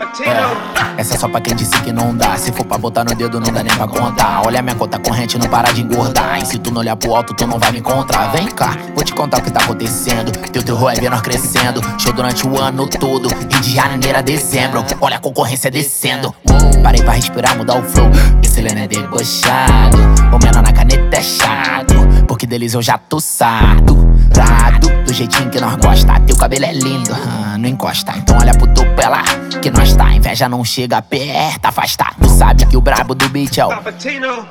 É, essa é só pra quem disse que não dá. Se for pra botar no dedo, não dá nem pra contar. Olha minha conta corrente, não para de engordar. E se tu não olhar pro alto, tu não vai me encontrar. Vem cá, vou te contar o que tá acontecendo. Teu terror é ver nós crescendo. Show durante o ano todo. Rio de janeiro a dezembro. Olha a concorrência descendo. Parei pra respirar, mudar o flow. Esse Leno é debochado. O menor na caneta é chato. Porque deles eu já tô saturado. Do jeitinho que nós gosta. Teu cabelo é lindo, não encosta. Então olha pro Inveja não chega perto, afasta. Tu sabe que o brabo do beat é o.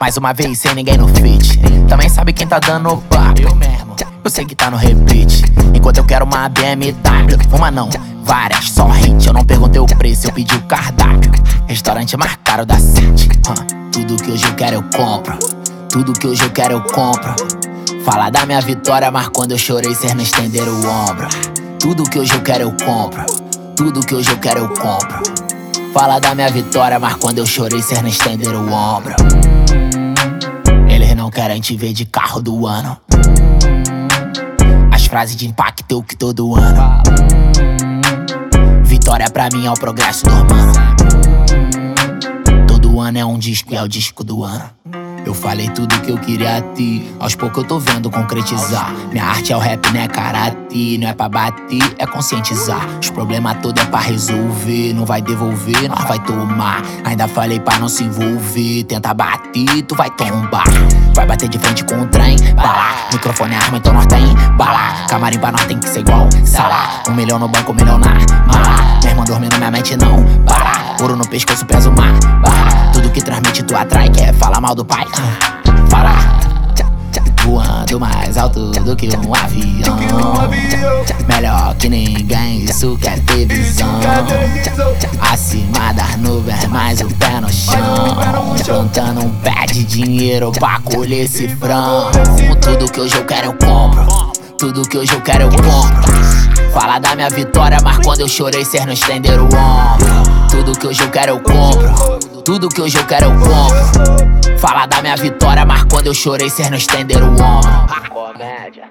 Mais uma vez, sem ninguém no feat. Também sabe quem tá dando o papo. Eu mesmo. Eu sei que tá no repeat. Enquanto eu quero uma BMW. Uma não, várias, só hit. Eu não perguntei o preço, eu pedi o cardápio. Restaurante mais caro da City. tudo que hoje eu quero eu compro. Tudo que hoje eu quero eu compro. Fala da minha vitória, mas quando eu chorei, cês não estenderam o ombro. Tudo que hoje eu quero eu compro. Tudo que hoje eu quero eu compro. Fala da minha vitória, mas quando eu chorei, cês não estenderam o ombro. Eles não querem te ver de carro do ano. As frases de impacto que todo ano. Vitória pra mim é o progresso do humano. Todo ano é um disco e é o disco do ano. Eu falei tudo que eu queria ti. Aos poucos eu tô vendo concretizar. Minha arte é o rap, não é karate. Não é pra bater, é conscientizar. Os problemas todos é pra resolver. Não vai devolver, nós vai tomar. Ainda falei pra não se envolver. Tenta bater, tu vai tombar. Vai bater de frente com o trem, bala. Microfone é arma, então nós tem bala. Camarim pra nós tem que ser igual sala. Um milhão no banco, um milhão na mala. Minha irmã dormindo, minha mente não para. Ouro no pescoço, peso mar. Bala. Que transmite tu atrai, quer falar mal do pai. Fala, voando mais alto do que um avião. Melhor que ninguém, isso quer ter visão. Acima das nuvens, mais o pé no chão. Plantando um pé de dinheiro pra colher cifrão. Tudo que hoje eu quero eu compro. Tudo que hoje eu quero eu compro. Fala da minha vitória, mas quando eu chorei, cês não estenderam o ombro. Tudo que hoje eu quero eu compro. Tudo que hoje eu quero é eu como. Falar da minha vitória, mas quando eu chorei, cês não estenderam o ombro. Comédia.